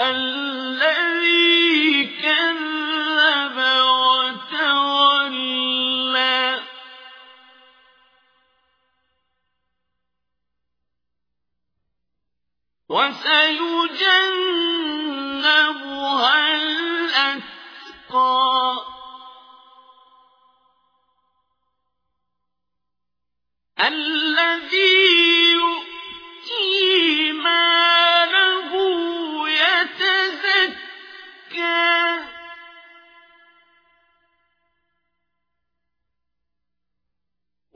الذي كذب وتولى. وسيجنبها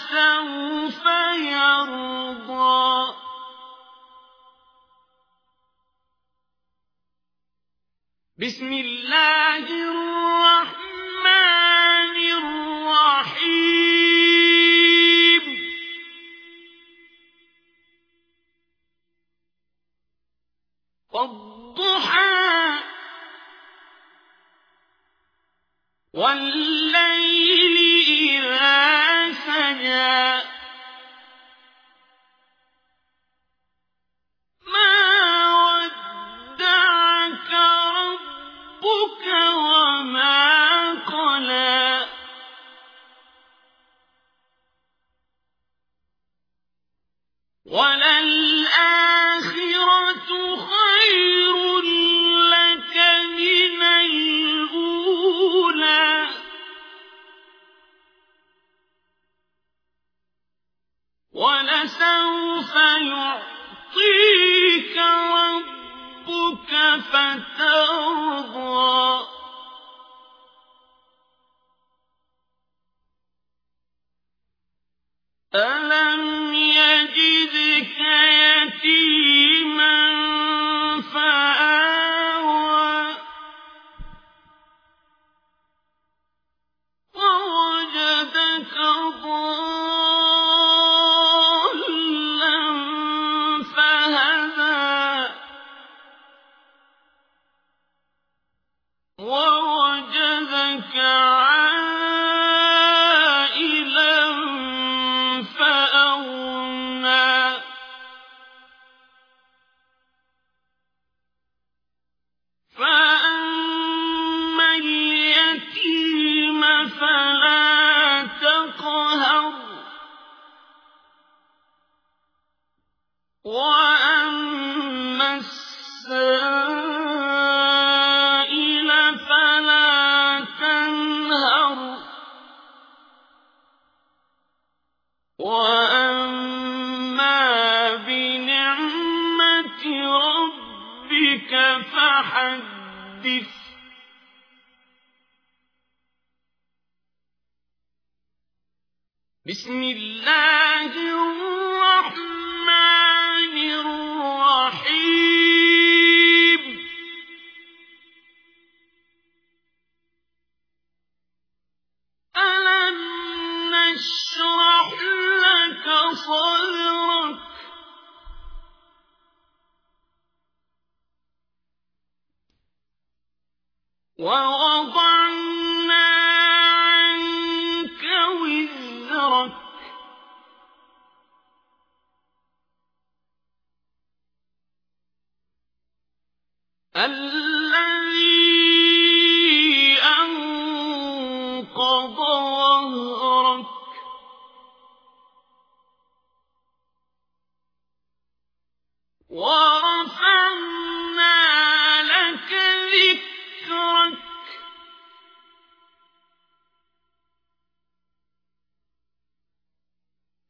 ولسوف يرضى. بسم الله الرحمن الرحيم. والضحى والليل ولسوف يعطيك ربك فترضى. ألم وأما السائل فلا تنهر وأما بنعمة ربك فحدث بسم الله الرحمن ووضعنا عنك وزرك. الذي أنقض ظهرك ورفعنا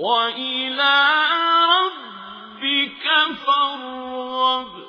وإلى ربك فارغب.